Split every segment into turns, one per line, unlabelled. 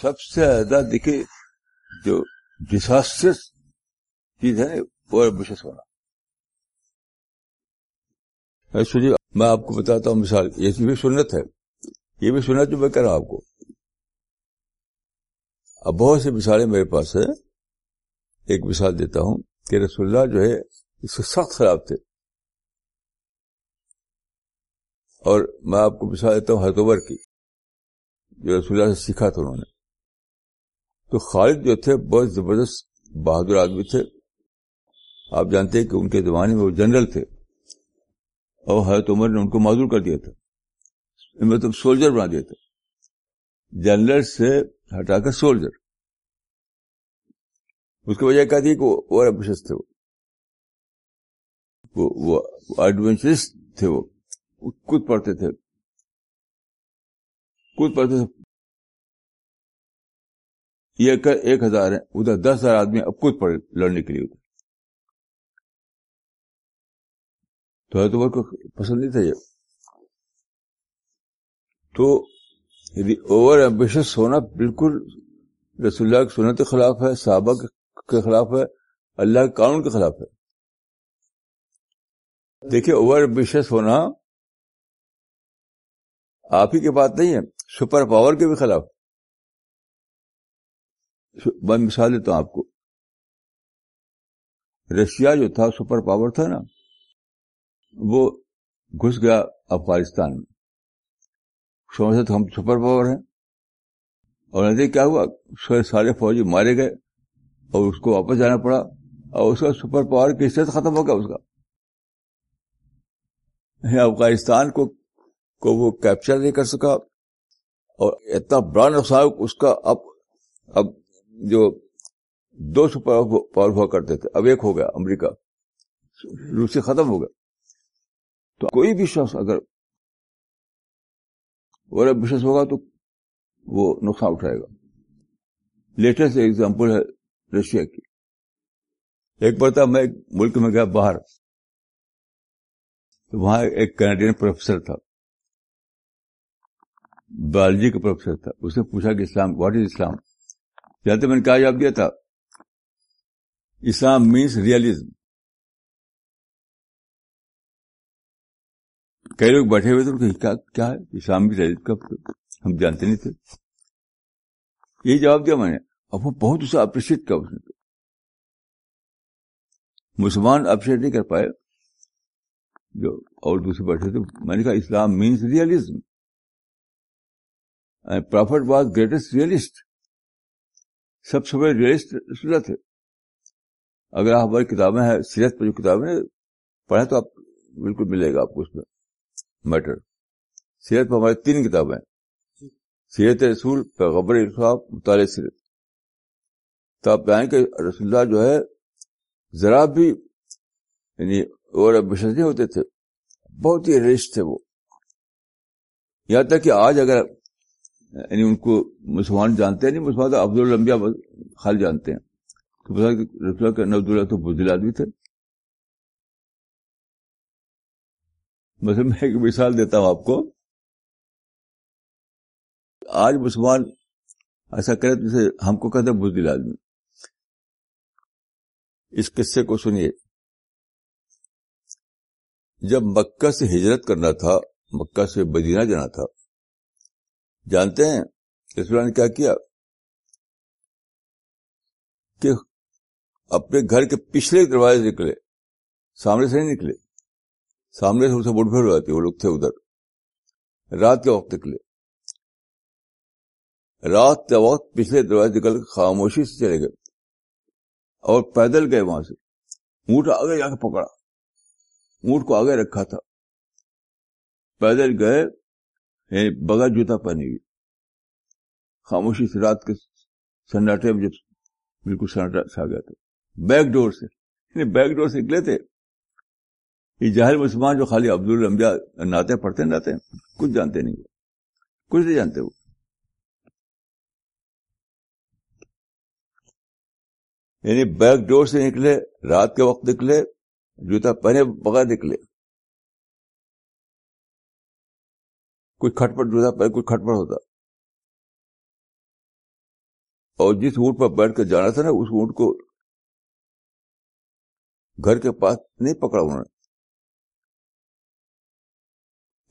سب سے زیادہ دیکھیے، جو ڈساسٹرس چیز ہے، وہ بشس ہونا۔ اچھا، سنیے، میں آپ کو بتاتا ہوں مثال یہ بھی سنت ہے۔ یہ بھی سنت جو میں کہہ رہا ہوں آپ کو۔ اب بہت سی مثالیں میرے پاس ہے ایک مثال دیتا ہوں کہ رسول اللہ جو ہے، اس سے سخت خراب تھے۔ اور میں آپ کو مثال دیتا ہوں ہتوبر کی، جو رسول اللہ سے سیکھا تھا انہوں نے۔ تو خالد جو تھے بہت زبردست بہادر آدمی تھے۔ آپ جانتے ہیں کہ ان کے زمانے میں وہ جنرل تھے۔ اور حضرت عمر نے ان کو معذور کر دیا تھا۔ مطلب سولجر بنا دیا تھا جنرل سے ہٹا کر سولجر۔ اس کی وجہ کیا تھی کہ وہ ایمبیشس تھے وہ۔ ایڈونچرس تھے وہ۔ کود پڑھتے تھے۔ کود پڑھتے تھے۔ یہ ایک ہزار ہے، ادھر دس ہزار آدمی اب کود پڑے لڑنے کے لیے ادھر تو حضرت عمر کو پسند نہیں تھا یہ۔ تو یعنی اوور ایمبیشس ہونا بالکل رسول اللہ کی سنت کے خلاف ہے، صحابہ کے خلاف ہے، اللہ کے قانون کے خلاف ہے۔ دیکھیے اوور ایمبیشس ہونا آپ ہی کی بات نہیں ہے سپر پاور کے بھی خلاف۔ میں مثال دیتا ہوں آپ کو۔ رشیا جو تھا سپر پاور تھا نا، وہ گھس گیا افغانستان میں۔ سمجھتے تو ہم سپر پاور ہیں۔ اور کیا ہوا؟ سارے فوجی مارے گئے اور اس کو واپس جانا پڑا اور اس کا سپر پاور کی حصت ختم ہو گیا اس کا۔ یعنی افغانستان کو کو وہ کیپچر نہیں کر سکا اور اتنا بڑا نقصان اس کا اب اب جو دو سپر پاور ہوا کرتے تھے، اب ایک ہو گیا امریکہ، روسی ختم ہو گیا۔ تو کوئی بھی شخص اگر بزنس ہوگا تو وہ نقصان اٹھائے گا۔ لیٹسٹ ایگزامپل ہے رشیا کی۔ ایک بار تھا میں ملک میں گیا باہر۔ تو وہاں ایک کینیڈین پروفیسر تھا۔ بایولوجی کا پروفیسر تھا۔ اس نے پوچھا کہ اسلام واٹ از اسلام جانتے میں نے کیا جواب دیا تھا؟ اسلام مینس ریئلزم کئی لوگ بیٹھے ہوئے تھے کیا ہے؟ اسلام کی کب ہم جانتے نہیں تھے۔ یہی جواب دیا میں نے۔ اب وہ بہت اسے اپریشیٹ کیا اس نے۔ مسلمان اپریشیٹ نہیں کر پائے۔ جو اور دوسرے بیٹھے تھے، میں نے کہا، Islam means realism prophet was greatest realist سب سے بڑے ریئلسٹ رسول تھے اگر آپ ہماری کتابیں ہیں سیرت پہ جو کتابیں پڑھیں تو آپ بالکل ملے گا آپ کو اس میں۔ میٹر سیرت پر ہماری تین کتابیں سیرت رسول پیغبر الفاف مطالعہ سیرت تو آپ جائیں کہ رسول اللہ جو ہے ذرا بھی یعنی اور بشر نہیں ہوتے تھے۔ بہت ہی ریسٹ تھے وہ۔ یہاں تک کہ آج اگر یعنی ان کو مسلمان جانتے ہیں نہیں، مسلمان عبد المبیا خال جانتے ہیں۔ تو رسول اللہ کے نبد اللہ تو بزدل آدمی تھے۔ مثلا میں ایک مثال دیتا ہوں آپ کو۔ آج مسلمان ایسا کرے تو ہم کو کہتے بزدل آدمی۔ اس قصے کو سنیے۔ جب مکہ سے ہجرت کرنا تھا، مکہ سے بدینہ جانا تھا جانتے ہیں اللہ نے کیا کیا؟ کہ اپنے گھر کے پچھلے دروازے نکلے، سامنے سے نہیں نکلے، سامنے سے اسے بڑھ ہو جاتی وہ لوگ تھے ادھر۔ رات کے وقت نکلے۔ رات کے وقت پچھلے دروازے نکل کے خاموشی سے چلے گئے اور پیدل گئے وہاں سے۔ اونٹ آگے جا کے پکڑا، اونٹ کو آگے رکھا تھا۔ پیدل گئے۔ یعنی بغیر جوتا پہنے ہوئی خاموشی سے رات کے سناٹے میں جب بالکل سناٹا چھا گیا تھا۔ بیک ڈور سے۔ یعنی بیک ڈور سے نکلے تھے۔ یہ جاہر مسلمان جو خالی عبد المبیا ناتے پڑھتے ناتے کچھ جانتے نہیں وہ۔ کچھ نہیں جانتے وہ۔ یعنی بیک ڈور سے نکلے، رات کے وقت نکلے، جوتا پہنے بغیر نکلے۔ کوئی کھٹپٹ جوتا پہنے کوئی کھٹپٹ ہوتا۔ اور جس اونٹ پر بیٹھ کر جانا تھا نا، اس اونٹ کو گھر کے پاس نہیں پکڑا انہوں نے۔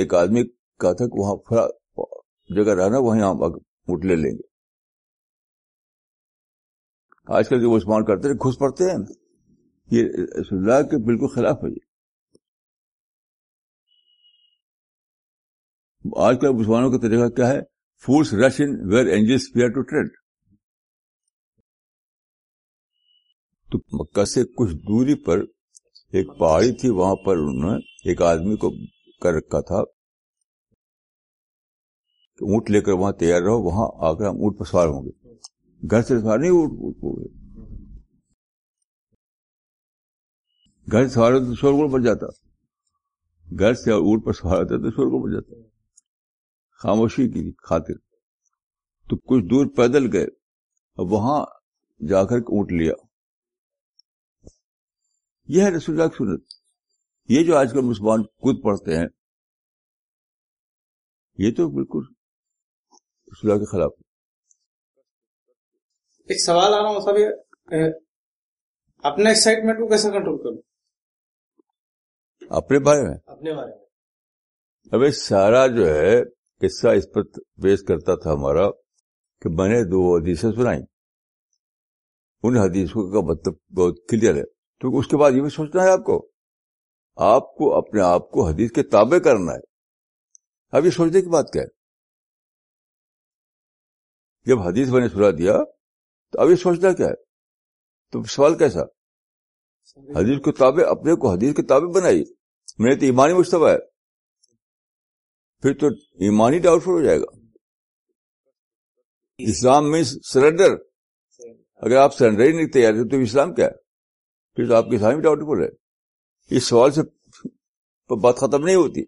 ایک آدمی کہا تھا کہ وہاں جگہ رہنا وہیں ہم اونٹ لے لیں گے۔ آج کل جو مسلمان کرتے ہیں، گھس پڑتے ہیں۔ یہ اللہ کے بالکل خلاف ہے آج کل مسلمانوں کا طریقہ کیا ہے؟ Fools rush in where angels fear to tread تو مکہ سے کچھ دوری پر ایک پہاڑی تھی، وہاں پر انہوں نے ایک آدمی کو کر رکھا تھا۔ کہ اونٹ لے کر وہاں تیار رہو، وہاں آ کر ہم اونٹ پر سوار ہوں گے۔ گھر سے سوار نہیں، اونٹ ہو گئے گھر سوار ہوتے تو شور گڑ بڑھ جاتا۔ گھر سے اونٹ پر سوار ہوتا تو شور گڑ بڑھ جاتا۔ خاموشی کی خاطر۔ تو کچھ دور پیدل گئے اور وہاں جا کر اونٹ لیا۔ یہ ہے رسول اللہ کی سنت۔ یہ جو آج کل مسلمان خود پڑھتے ہیں یہ تو بالکل رسول اللہ کے خلاف۔
ایک سوال آ رہا ہوں صاحب اپنے ایکسائٹمنٹ کو کیسے کنٹرول کروں؟
اپنے بارے میں؟
اپنے بارے میں۔
ابھی سارا جو ہے قصہ اس پر پیش کرتا تھا ہمارا کہ میں نے دو حدیثیں سنائی ان حدیثوں کا مطلب بہت کلیئر ہے۔ تو اس کے بعد یہ بھی سوچنا ہے آپ کو۔ آپ کو اپنے آپ کو حدیث کے تابع کرنا ہے۔ اب یہ سوچنے کی بات کیا ہے؟ جب حدیث میں نے سنا دیا، تو اب یہ سوچنا کیا ہے؟ تو سوال کیسا؟ حدیث کے تابع، اپنے کو حدیث کے تابع بنائی میں نے تو ایمانی مشتبہ ہے۔ پھر تو ایمانی ڈاؤٹ فل ہو جائے گا۔ اسلام میں سرنڈر اگر آپ سرنڈر ہی نہیں تیار تو اسلام کیا ہے؟ پھر تو آپ کی اسلامی ڈاؤٹ فل ہے اس سوال سے بات ختم نہیں ہوتی۔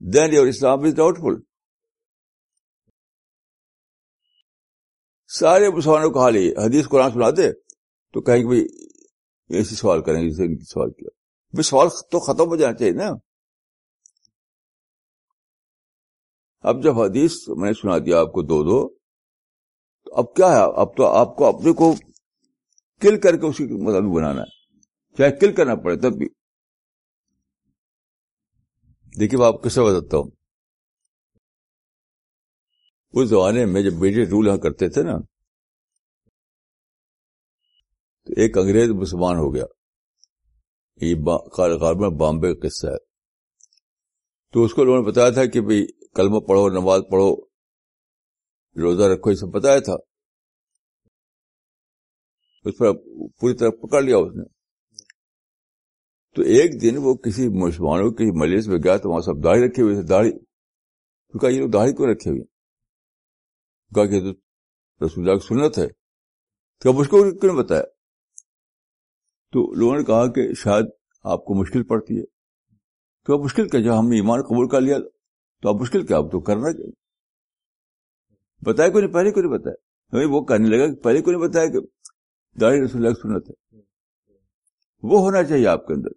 دین یور اسلام از ڈاؤٹ فل سارے مسلمانوں کو حال ہی حدیث قرآن سنا دے تو کہیں کہ ایسی سوال کریں گے سوال کیا سوال تو ختم ہو جانا چاہیے نا۔ اب جب حدیث میں نے سنا دیا آپ کو دو دو، تو اب کیا ہے؟ اب تو آپ کو اپنے کو کل کر کے اسی مطابق بنانا ہے، چاہے کل کرنا پڑے تب بھی۔ دیکھیے، میں آپ کیسے بتاتا ہوں۔ اس زمانے میں جب بیٹے رول یہاں کرتے تھے نا، تو ایک انگریز مسلمان ہو گیا۔ یہ بامبے کا قصہ ہے۔ تو اس کو لوگوں نے بتایا تھا کہ بھائی کلمہ پڑھو، نماز پڑھو، روزہ رکھو، یہ سب بتایا تھا۔ اس پر پوری طرح پکڑ لیا اس نے۔ تو ایک دن وہ کسی مسلمانوں کی مجلس میں گیا تو وہاں سب داڑھی رکھے ہوئے تھے داڑھی۔ تو کہا، یہ لوگ داڑھی کیوں رکھے ہوئے کہا کہ تو رسول اللہ کی سنت ہے۔ تو مجھ کو کیوں نہیں بتایا؟ تو لوگوں نے کہا کہ شاید آپ کو مشکل پڑتی ہے۔ تو مشکل کیا، جب ہم نے ایمان قبول کر لیا تو اب مشکل کیا، اب تو کرنا کیا؟ بتایا کوئی نہیں، پہلے کو نہیں بتایا۔ وہ کہنے لگا کہ پہلے کو نہیں بتایا کہ داڑھی رسول اللہ سنت ہے۔ وہ ہونا چاہیے آپ کے اندر۔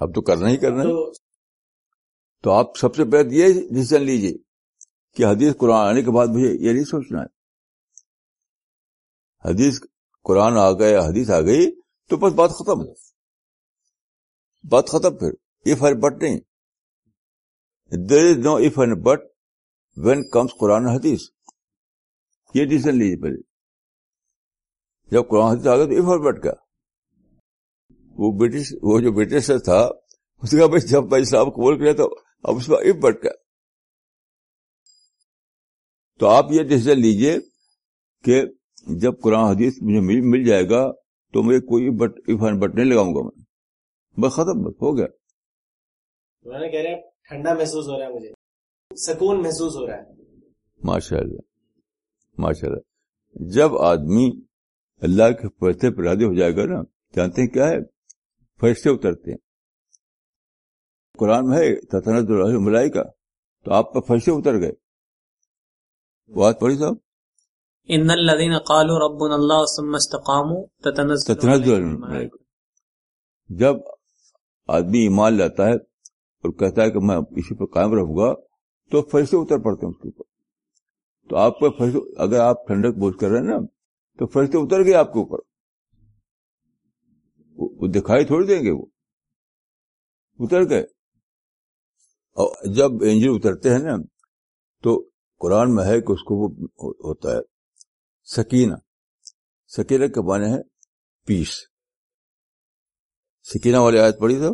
اب تو کرنا ہی کرنا ہے۔ تو آپ سب سے پہلے یہ ڈسیزن لیجیے کہ حدیث قرآن آنے کے بعد مجھے یہ نہیں سوچنا ہے۔ حدیث قرآن آ گئے، حدیث آ گئی تو بس بات ختم بات ختم پھر۔ ایف اینڈ بٹ نہیں۔ There is no if and but when comes Quran Hadith یہ ڈیسیزن لیجیے پہلے۔ جب قرآن حدیث آ گیا تو ایف اینڈ بٹ کا وہ برٹش وہ جو برٹش تھا، اس کا بھائی جب میں اسلام قبول کیا تو اب اس کا ایف بٹ کا تو آپ یہ ڈیسیزن لیجیے کہ جب قرآن حدیث مجھے مل جائے گا تو میں کوئی بٹ ایفان بٹ نہیں لگاؤں گا میں۔ بس ختم بس ہو گیا۔
کہہ رہے ٹھنڈا محسوس ہو رہا ہے مجھے۔ سکون محسوس ہو رہا ہے۔
ماشاء اللہ ماشاء اللہ۔ جب آدمی اللہ کے فرشتے پر راضی ہو جائے گا نا جانتے ہیں کیا ہے؟ فرشتے اترتے ہیں۔ قرآن میں ہے تطنت ملائی کا تو آپ کا فرشتے اتر گئے۔ بات پڑھی صاحب؟
ان الذين قالوا ربنا الله ثم استقاموا تتنزل
جب آدمی ایمان لاتا ہے اور کہتا ہے کہ میں اسی پر قائم رہوں گا، تو فرشتے اتر پڑتے ہیں اس کے اوپر۔ تو آپ کا فرشتے، اگر آپ ٹھنڈک بوجھ کر رہے ہیں نا، تو فرشتے اتر گئے آپ کے اوپر۔ وہ دکھائی تھوڑی دیں گے وہ۔ اتر گئے۔ اور جب انجل اترتے ہیں نا، تو قرآن میں ہے کہ اس کو وہ ہوتا ہے، سکینہ۔ سکینہ کے معنی ہے پیس۔ سکینہ والی آیت پڑھی تو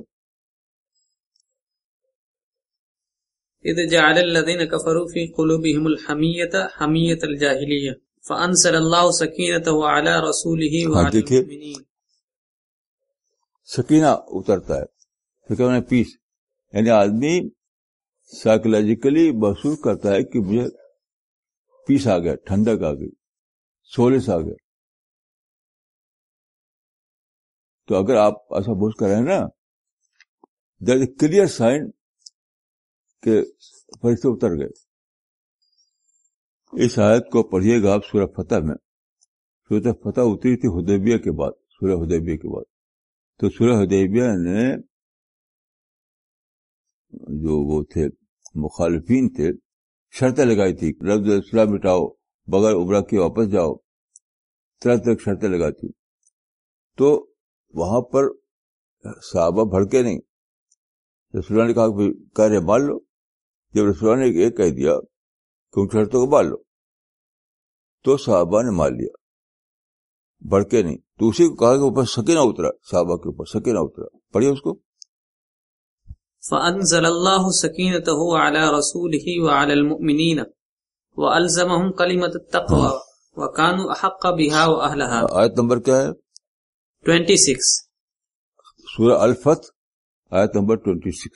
اذ جعل الذين كفروا في قلوبهم الحمية حمية الجاهلية فانزل الله سكينته على رسوله وعلى المؤمنين
سکینہ اترتا ہے سکینہ پیس یعنی آدمی سائیکولوجیکلی محسوس کرتا ہے کہ مجھے پیس آ گیا ٹھنڈک آ گئی سولس آ گیا۔ تو اگر آپ ایسا بوجھ کر رہے ہیں نا دیر اے کلیئر سائن کہ فرشتے اتر گئے۔ اس آیت کو پڑھیے گا آپ سورہ فتح میں۔ سورہ فتح اتری تھی ہدیبیہ کے بعد، سورہ ہدیبیہ کے بعد۔ تو سورہ ہدیبیہ نے جو وہ تھے، مخالفین تھے، شرطیں لگائی تھی۔ رفظ اسلام مٹاؤ، بغیر ابرا کے واپس جاؤ، طرح طرح شرطیں لگائی تھی۔ تو وہاں پر صحابہ بھڑکے نہیں۔ رسول نے کہا کہ کہہ رہے مان لو۔ جب رسول نے یہ کہہ دیا کہ ان شرطوں کو مان لو تو صحابہ نے مان لیا۔ بڑھکے نہیں۔ تو اسی کو کہا کہ اوپر سکینہ اترا صحابہ کے اوپر سکینہ اترا۔ پڑھیے اس کو۔
فانزل الله سكينته على رسوله وعلى المؤمنين والزمهم كلمه التقوى وكانوا احق بها واهلها
آیت نمبر کیا ہے؟
26
سورہ الفت، آیت نمبر 26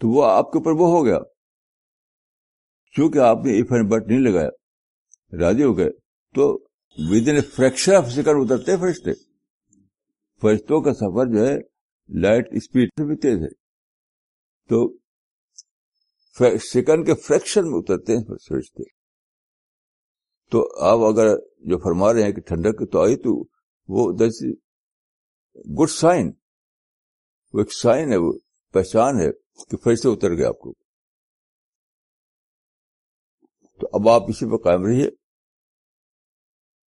تو وہ آپ کے اوپر وہ ہو گیا۔ چونکہ آپ نے ایف اینڈ بٹ نہیں لگایا، راضی ہو گئے، تو with in fraction of second اترتے فرشتے۔ فرشتوں کا سفر جو ہے لائٹ اسپیڈ سے بھی تیز ہے۔ تو سیکنڈ کے فریکشن میں اترتے ہیں فرشتے۔ تو آپ اگر جو فرما رہے ہیں کہ ٹھنڈک تو آئی تو وہ گڈ سائن، وہ ایک سائن ہے، وہ پہچان ہے کہ فرشتے اتر گئے آپ کو۔ تو اب آپ اسی پہ قائم رہیے۔